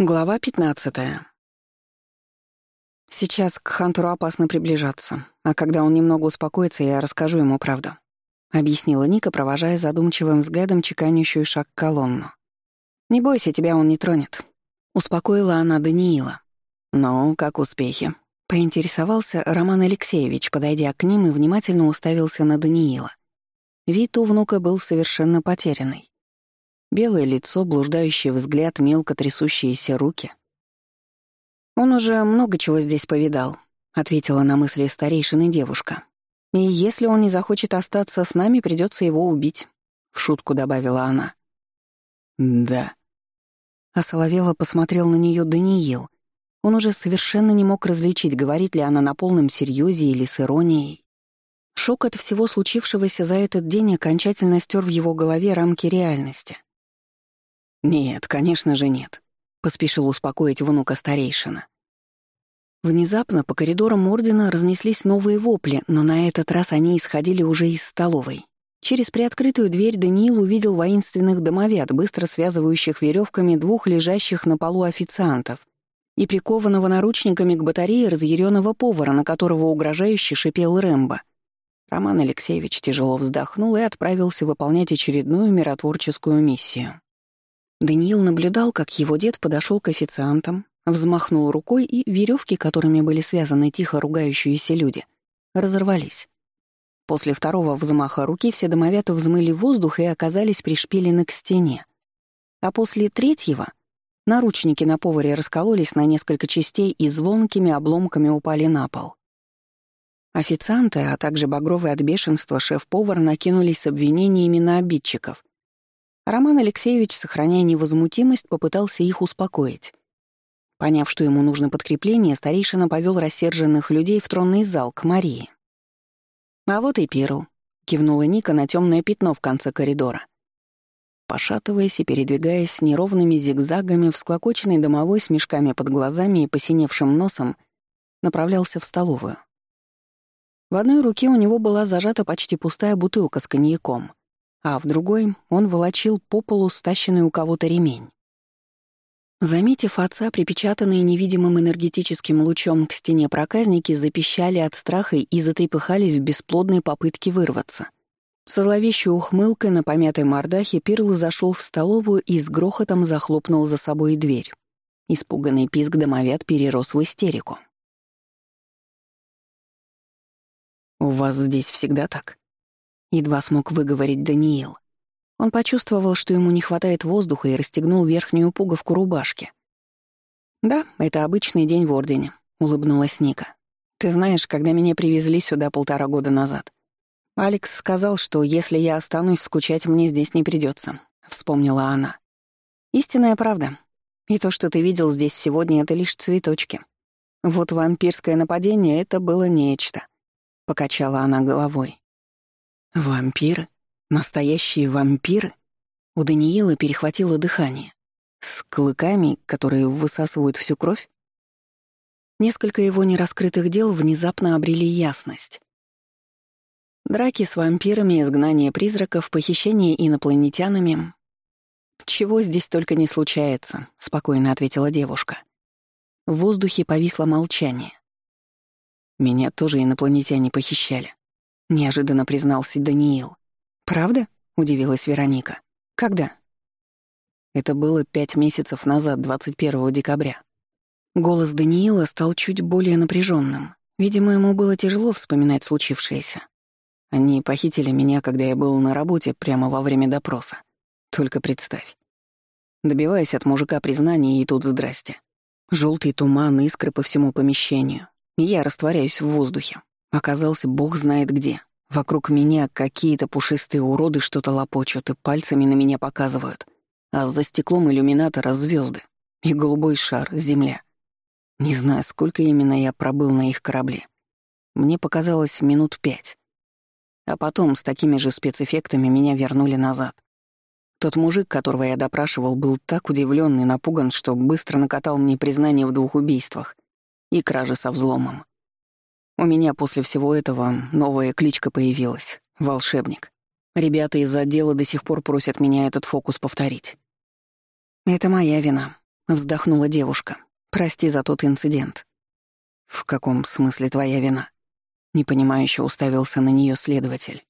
Глава 15. Сейчас к Хантуру опасно приближаться, а когда он немного успокоится, я расскажу ему правду. Объяснила Ника, провожая задумчивым взглядом чеканящую шаг колонну. «Не бойся, тебя он не тронет», — успокоила она Даниила. «Ну, как успехи?» — поинтересовался Роман Алексеевич, подойдя к ним и внимательно уставился на Даниила. Вид у внука был совершенно потерянный. Белое лицо, блуждающий взгляд, мелко трясущиеся руки. «Он уже много чего здесь повидал», — ответила на мысли старейшины девушка. «И если он не захочет остаться с нами, придется его убить», — в шутку добавила она. «Да». Осоловела посмотрел на нее Даниил. Он уже совершенно не мог различить, говорит ли она на полном серьезе или с иронией. Шок от всего случившегося за этот день окончательно стер в его голове рамки реальности. «Нет, конечно же нет», — поспешил успокоить внука старейшина. Внезапно по коридорам Ордена разнеслись новые вопли, но на этот раз они исходили уже из столовой. Через приоткрытую дверь Даниил увидел воинственных домовят, быстро связывающих веревками двух лежащих на полу официантов и прикованного наручниками к батарее разъяренного повара, на которого угрожающе шипел Рэмбо. Роман Алексеевич тяжело вздохнул и отправился выполнять очередную миротворческую миссию. Даниил наблюдал, как его дед подошел к официантам, взмахнул рукой, и веревки, которыми были связаны тихо ругающиеся люди, разорвались. После второго взмаха руки все домовята взмыли воздух и оказались пришпилены к стене. А после третьего наручники на поваре раскололись на несколько частей и звонкими обломками упали на пол. Официанты, а также багровые от бешенства шеф-повар накинулись с обвинениями на обидчиков, Роман Алексеевич, сохраняя невозмутимость, попытался их успокоить. Поняв, что ему нужно подкрепление, старейшина повел рассерженных людей в тронный зал к Марии. «А вот и Перл», — кивнула Ника на темное пятно в конце коридора. Пошатываясь и передвигаясь неровными зигзагами, всклокоченный домовой с мешками под глазами и посиневшим носом, направлялся в столовую. В одной руке у него была зажата почти пустая бутылка с коньяком а в другой он волочил по полу стащенный у кого-то ремень. Заметив отца, припечатанные невидимым энергетическим лучом к стене проказники запищали от страха и затрепыхались в бесплодной попытке вырваться. Со зловещей ухмылкой на помятой мордахе Пирл зашел в столовую и с грохотом захлопнул за собой дверь. Испуганный писк домовят перерос в истерику. «У вас здесь всегда так?» едва смог выговорить Даниил. Он почувствовал, что ему не хватает воздуха и расстегнул верхнюю пуговку рубашки. «Да, это обычный день в Ордене», — улыбнулась Ника. «Ты знаешь, когда меня привезли сюда полтора года назад, Алекс сказал, что если я останусь, скучать мне здесь не придется», — вспомнила она. «Истинная правда. И то, что ты видел здесь сегодня, — это лишь цветочки. Вот вампирское нападение — это было нечто», — покачала она головой. Вампиры, настоящие вампиры, У Даниила перехватило дыхание. «С клыками, которые высасывают всю кровь?» Несколько его нераскрытых дел внезапно обрели ясность. Драки с вампирами, изгнание призраков, похищение инопланетянами. «Чего здесь только не случается», — спокойно ответила девушка. В воздухе повисло молчание. «Меня тоже инопланетяне похищали», — неожиданно признался Даниил. «Правда?» — удивилась Вероника. «Когда?» Это было пять месяцев назад, 21 декабря. Голос Даниила стал чуть более напряженным. Видимо, ему было тяжело вспоминать случившееся. Они похитили меня, когда я был на работе прямо во время допроса. Только представь. Добиваясь от мужика признания, и тут здрасте. Желтый туман, искры по всему помещению. Я растворяюсь в воздухе. Оказался бог знает где. Вокруг меня какие-то пушистые уроды что-то лопочут и пальцами на меня показывают. А за стеклом иллюминатора звезды и голубой шар — земля. Не знаю, сколько именно я пробыл на их корабле. Мне показалось минут пять. А потом с такими же спецэффектами меня вернули назад. Тот мужик, которого я допрашивал, был так удивлен и напуган, что быстро накатал мне признание в двух убийствах и краже со взломом. У меня после всего этого новая кличка появилась — «Волшебник». Ребята из отдела до сих пор просят меня этот фокус повторить. «Это моя вина», — вздохнула девушка. «Прости за тот инцидент». «В каком смысле твоя вина?» Непонимающе уставился на нее следователь.